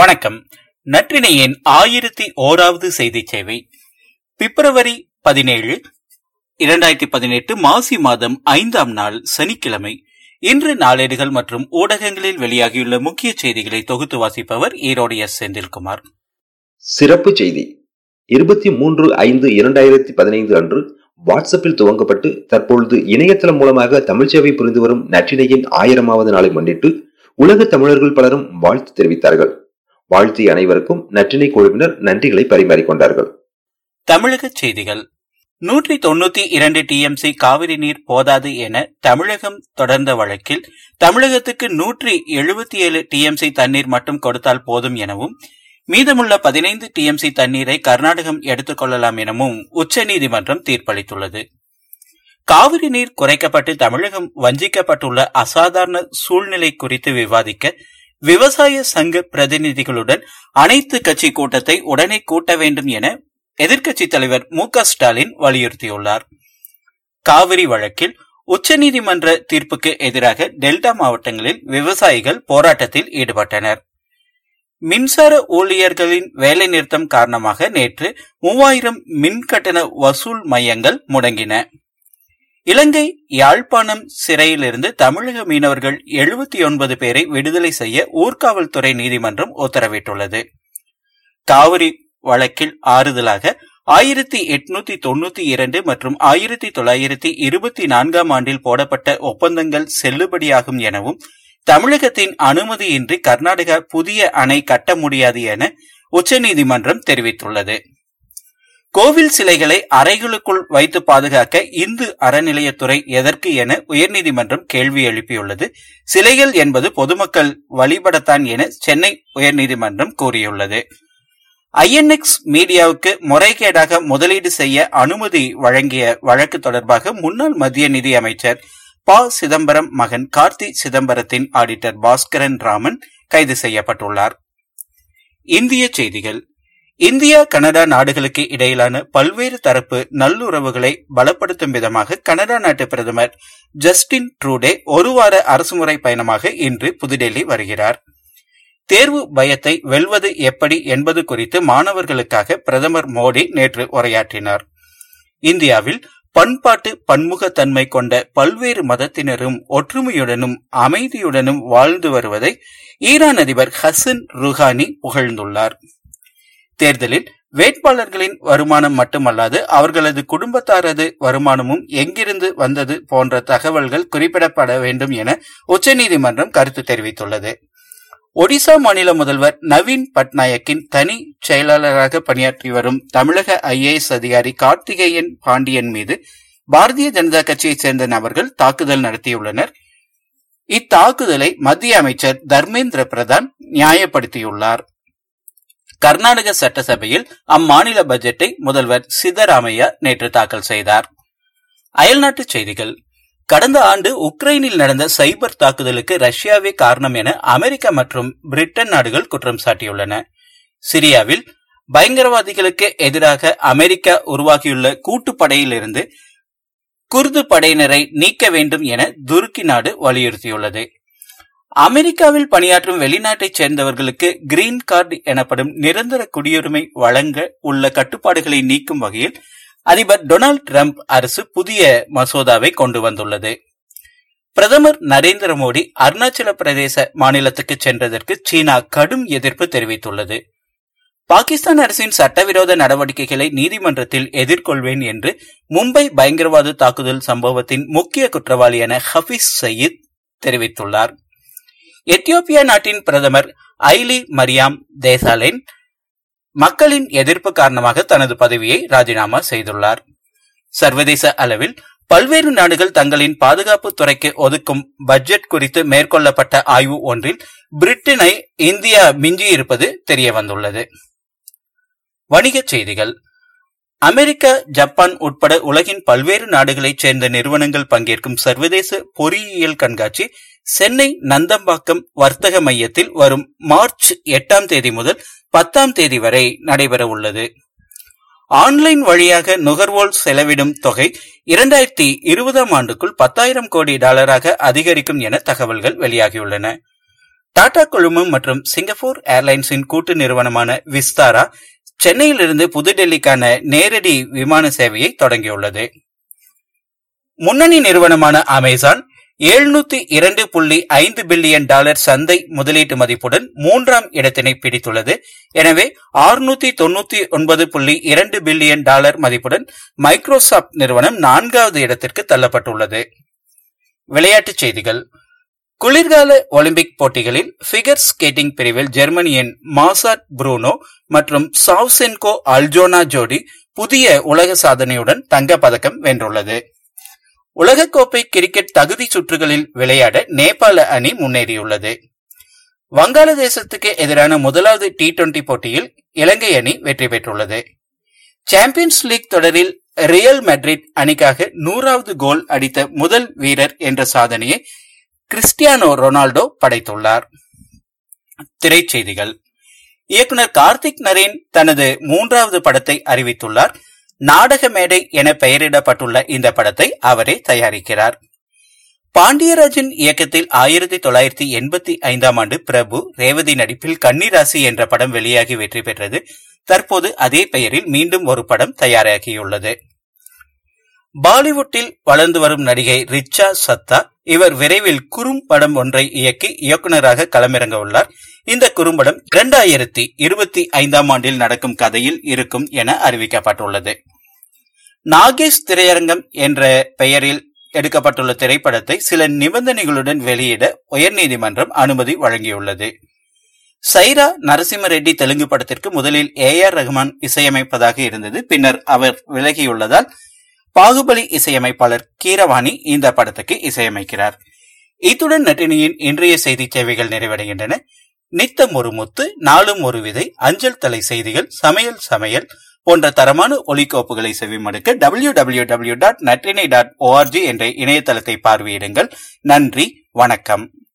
வணக்கம். நற்றினையின் ஆயிரத்தி ஓராவது செய்தி சேவை. பிப்ரவரி பதினேழு இரண்டாயிரத்தி பதினெட்டு மாசி மாதம் ஐந்தாம் நாள் சனிக்கிழமை. இன்று நாளேடுகள் மற்றும் ஊடகங்களில் வெளியாகியுள்ள முக்கிய செய்திகளை தொகுத்து வாசிப்பவர் ஈரோடு எஸ். செந்தில்குமார். சிறப்பு செய்தி. இருபத்தி மூன்று ஐந்து இரண்டாயிரத்தி பதினைந்து அன்று வாட்ஸ்அப்பில் துவங்கப்பட்டு தற்பொழுது இணையதளம் மூலமாக தமிழ் சேவை புரிந்து வரும் நற்றினையின் ஆயிரமாவது நாளை முன்னிட்டு உலக தமிழர்கள் பலரும் வாழ்த்து தெரிவித்தார்கள். வாழ்த்திய அனைவருக்கும் நற்றினை குழுவினர் நன்றிகளை பரிமாறிக்கொண்டார்கள் தமிழக செய்திகள். நூற்றி தொண்ணூத்தி இரண்டு டிஎம்சி காவிரி நீர் போதாது என தமிழகம் தொடர்ந்த வழக்கில் தமிழகத்துக்கு நூற்றி எழுபத்தி ஏழு டிஎம்சி தண்ணீர் மட்டும் கொடுத்தால் போதும் எனவும் மீதமுள்ள பதினைந்து டிஎம்சி தண்ணீரை கர்நாடகம் எடுத்துக் கொள்ளலாம் எனவும் உச்சநீதிமன்றம் தீர்ப்பளித்துள்ளது. காவிரி நீர் குறைக்கப்பட்டு தமிழகம் வஞ்சிக்கப்பட்டுள்ள அசாதாரண சூழ்நிலை குறித்து விவாதிக்க விவசாய சங்க பிரதிநிதிகளுடன் அனைத்து கட்சி கூட்டத்தை உடனே கூட்ட வேண்டும் என எதிர்க்கட்சி தலைவர் மு ஸ்டாலின் வலியுறுத்தியுள்ளார். காவிரி வழக்கில் உச்சநீதிமன்ற தீர்ப்புக்கு எதிராக டெல்டா மாவட்டங்களில் விவசாயிகள் போராட்டத்தில் ஈடுபட்டனர். மின்சார ஊழியர்களின் வேலைநிறுத்தம் காரணமாக நேற்று மூவாயிரம் மின் கட்டண வசூல் மையங்கள் முடங்கின. இலங்கை யாழ்ப்பாணம் சிறையிலிருந்து தமிழக மீனவர்கள் எழுபத்தி ஒன்பது பேரை விடுதலை செய்ய ஊர்காவல்துறை நீதிமன்றம் உத்தரவிட்டுள்ளது. காவிரி வழக்கில் ஆறுதலாக ஆயிரத்தி எட்நூத்தி தொன்னூத்தி இரண்டு மற்றும் ஆயிரத்தி தொள்ளாயிரத்தி இருபத்தி நான்காம் ஆண்டில் போடப்பட்ட ஒப்பந்தங்கள் செல்லுபடியாகும் எனவும் தமிழகத்தின் அனுமதியின்றி கர்நாடகா புதிய அணை கட்ட முடியாது என உச்சநீதிமன்றம் தெரிவித்துள்ளது. கோவில் சிலைகளை அறைகளுக்குள் வைத்து பாதுகாக்க இந்து அறநிலையத்துறை எதற்கு என உயர்நீதிமன்றம் கேள்வி எழுப்பியுள்ளது. சிலைகள் என்பது பொதுமக்கள் வழிபடத்தான் என சென்னை உயர்நீதிமன்றம் கூறியுள்ளது. ஐஎன்எக்ஸ் மீடியாவுக்கு முறைகேடாக முதலீடு செய்ய அனுமதி வழங்கிய வழக்கு தொடர்பாக முன்னாள் மத்திய நிதி அமைச்சர் ப. சிதம்பரம் மகன் கார்த்தி சிதம்பரத்தின் ஆடிட்டர் பாஸ்கரன் ராமன் கைது செய்யப்பட்டுள்ளார். இந்திய செய்திகள். இந்தியா கனடா நாடுகளுக்கு இடையிலான பல்வேறு தரப்பு நல்லுறவுகளை பலப்படுத்தும் விதமாக கனடா நாட்டு பிரதமர் ஜஸ்டின் ட்ரூடே ஒருவார அரசுமுறை பயணமாக இன்று புதுடெல்லி வருகிறார். தேர்வு பயத்தை வெல்வது எப்படி என்பது குறித்து மாணவர்களுக்காக பிரதமர் மோடி நேற்று உரையாற்றினார். இந்தியாவில் பண்பாட்டு பன்முகத்தன்மை கொண்ட பல்வேறு மதத்தினரும் ஒற்றுமையுடனும் அமைதியுடனும் வாழ்ந்து வருவதை ஈரான் அதிபர் ஹசன் ருஹானி புகழ்ந்துள்ளார். தேர்தலில் வேட்பாளர்களின் வருமானம் மட்டுமல்லாது அவர்களது குடும்பத்தாரது வருமானமும் எங்கிருந்து வந்தது போன்ற தகவல்கள் குறிப்பிடப்பட வேண்டும் என உச்சநீதிமன்றம் கருத்து தெரிவித்துள்ளது. ஒடிசா மாநில முதல்வர் நவீன் பட்நாயக்கின் தனி செயலாளராக பணியாற்றி வரும் தமிழக ஐஏஎஸ் அதிகாரி கார்த்திகேயன் பாண்டியன் மீது பாரதிய ஜனதா கட்சியைச் சேர்ந்த நபர்கள் தாக்குதல் நடத்தியுள்ளனர். இத்தாக்குதலை மத்திய அமைச்சர் தர்மேந்திர பிரதான் நியாயப்படுத்தியுள்ளார். கர்நாடக சட்டசபையில் அம்மாநில பட்ஜெட்டை முதல்வர் சித்தராமையா நேற்று தாக்கல் செய்தார். அயல்நாட்டு செய்திகள். கடந்த ஆண்டு உக்ரைனில் நடந்த சைபர் தாக்குதலுக்கு ரஷ்யாவே காரணம் என அமெரிக்கா மற்றும் பிரிட்டன் நாடுகள் குற்றம் சாட்டியுள்ளன. சிரியாவில் பயங்கரவாதிகளுக்கு எதிராக அமெரிக்கா உருவாக்கியுள்ள கூட்டுப்படையிலிருந்து குர்து படையினரை நீக்க வேண்டும் என துருக்கி நாடு வலியுறுத்தியுள்ளது. அமெரிக்காவில் பணியாற்றும் வெளிநாட்டைச் சேர்ந்தவர்களுக்கு கிரீன் கார்டு எனப்படும் நிரந்தர குடியுரிமை வழங்க உள்ள கட்டுப்பாடுகளை நீக்கும் வகையில் அதிபர் டொனால்டு டிரம்ப் அரசு புதிய மசோதாவை கொண்டு வந்துள்ளது. பிரதமர் நரேந்திர மோடி அருணாச்சல பிரதேச மாநிலத்துக்கு சென்றதற்கு சீனா கடும் எதிர்ப்பு தெரிவித்துள்ளது. பாகிஸ்தான் அரசின் சட்டவிரோத நடவடிக்கைகளை நீதிமன்றத்தில் எதிர்கொள்வேன் என்று மும்பை பயங்கரவாத தாக்குதல் சம்பவத்தின் முக்கிய குற்றவாளியான ஹபீஸ் சயீத் தெரிவித்துள்ளார். எத்தியோப்பியா நாட்டின் பிரதமர் ஐலி மரியாம் தேசாலின் மக்களின் எதிர்ப்பு காரணமாக தனது பதவியை ராஜினாமா செய்துள்ளார். சர்வதேச அளவில் பல்வேறு நாடுகள் தங்களின் பாதுகாப்பு துறைக்கு ஒதுக்கும் பட்ஜெட் குறித்து மேற்கொள்ளப்பட்ட ஆய்வு ஒன்றில் பிரிட்டனை இந்தியா மிஞ்சியிருப்பது தெரியவந்துள்ளது. வணிகச் செய்திகள். அமெரிக்கா ஜப்பான் உட்பட உலகின் பல்வேறு நாடுகளைச் சேர்ந்த நிறுவனங்கள் பங்கேற்கும் சர்வதேச பொறியியல் கண்காட்சி சென்னை நந்தம்பாக்கம் வர்த்தக மையத்தில் வரும் மார்ச் எட்டாம் தேதி முதல் பத்தாம் தேதி வரை நடைபெற உள்ளது. ஆன்லைன் வழியாக நுகர்வோர் செலவிடும் தொகை இரண்டாயிரத்தி இருபதாம் ஆண்டுக்குள் பத்தாயிரம் கோடி டாலராக அதிகரிக்கும் என தகவல்கள் வெளியாகியுள்ளன. டாடா குழுமம் மற்றும் சிங்கப்பூர் ஏர்லைன்ஸின் கூட்டு நிறுவனமான விஸ்தாரா சென்னையிலிருந்து புதுடெல்லிக்கான நேரடி விமான சேவையை தொடங்கியுள்ளது. முன்னணி நிறுவனமான அமேசான் எழுநூத்தி இரண்டு புள்ளி ஐந்து பில்லியன் டாலர் சந்தை முதலீட்டு மதிப்புடன் மூன்றாம் இடத்தினை பிடித்துள்ளது. எனவே ஆறுநூத்தி தொன்னூத்தி ஒன்பது புள்ளி இரண்டு பில்லியன் டாலர் மதிப்புடன் மைக்ரோசாப்ட் நிறுவனம் நான்காவது இடத்திற்கு தள்ளப்பட்டுள்ளது. விளையாட்டுச் செய்திகள். குளிர்கால ஒலிம்பிக் போட்டிகளில் பிகர் ஸ்கேட்டிங் பிரிவில் ஜெர்மனியின் மாசாட் புரூனோ மற்றும் சாவ்சென்கோ அல்ஜோனா ஜோடி புதிய உலக சாதனையுடன் தங்கப்பதக்கம் வென்றுள்ளது. உலகக்கோப்பை கிரிக்கெட் தகுதி சுற்றுகளில் விளையாட நேபாள அணி முன்னேறியுள்ளது. வங்காளதேசத்துக்கு எதிரான முதலாவது டி டுவெண்டி போட்டியில் இலங்கை அணி வெற்றி பெற்றுள்ளது. சாம்பியன்ஸ் லீக் தொடரில் ரியல் மெட்ரிட் அணிக்காக நூறாவது கோல் அடித்த முதல் வீரர் என்ற சாதனையை கிறிஸ்டியானோ ரொனால்டோ படைத்துள்ளார். திரைச்செய்திகள். இயக்குனர் கார்த்திக் நரேன் தனது மூன்றாவது படத்தை அறிவித்துள்ளார். நாடக மேடை என பெயரிடப்பட்டுள்ள இந்த படத்தை அவரே தயாரிக்கிறார். பாண்டியராஜன் இயக்கத்தில் ஆயிரத்தி தொள்ளாயிரத்தி எண்பத்தி ஐந்தாம் ஆண்டு பிரபு ரேவதி நடிப்பில் கன்னிராசி என்ற படம் வெளியாகி வெற்றி பெற்றது. தற்போது அதே பெயரில் மீண்டும் ஒரு படம் தயாராகியுள்ளது. பாலிவுட்டில் வளர்ந்து வரும் நடிகை ரிச்சா சத்தா இவர் விரைவில் குறும் படம் ஒன்றை இயக்கி இயக்குநராக களமிறங்க உள்ளார். இந்த குறும்படம் இரண்டாயிரத்தி இருபத்தி ஐந்தாம் ஆண்டில் நடக்கும் கதையில் இருக்கும் என அறிவிக்கப்பட்டுள்ளது. நாகேஷ் திரையரங்கம் என்ற பெயரில் எடுக்கப்பட்டுள்ள திரைப்படத்தை சில நிபந்தனைகளுடன் வெளியிட உயர்நீதிமன்றம் அனுமதி வழங்கியுள்ளது. சைரா நரசிம்ம ரெட்டி தெலுங்கு படத்திற்கு முதலில் ஏ ஆர் ரஹ்மான் இசையமைப்பதாக இருந்தது. பின்னர் அவர் விலகியுள்ளதால் பாகுபலி இசையமைப்பாளர் கீரவாணி இந்த படத்துக்கு இசையமைக்கிறார். இத்துடன் நட்டினியின் இன்றைய செய்தி சேவைகள் நிறைவடைகின்றன. நித்தம் ஒரு முத்து நாளும் ஒரு விதை அஞ்சல் தலை செய்திகள் சமையல் சமையல் போன்ற தரமான ஒலிக்கோப்புகளை செவிமடுக்க W W W dot Natrinai dot ORG என்ற இணையதளத்தை பார்வையிடுங்கள். நன்றி வணக்கம்.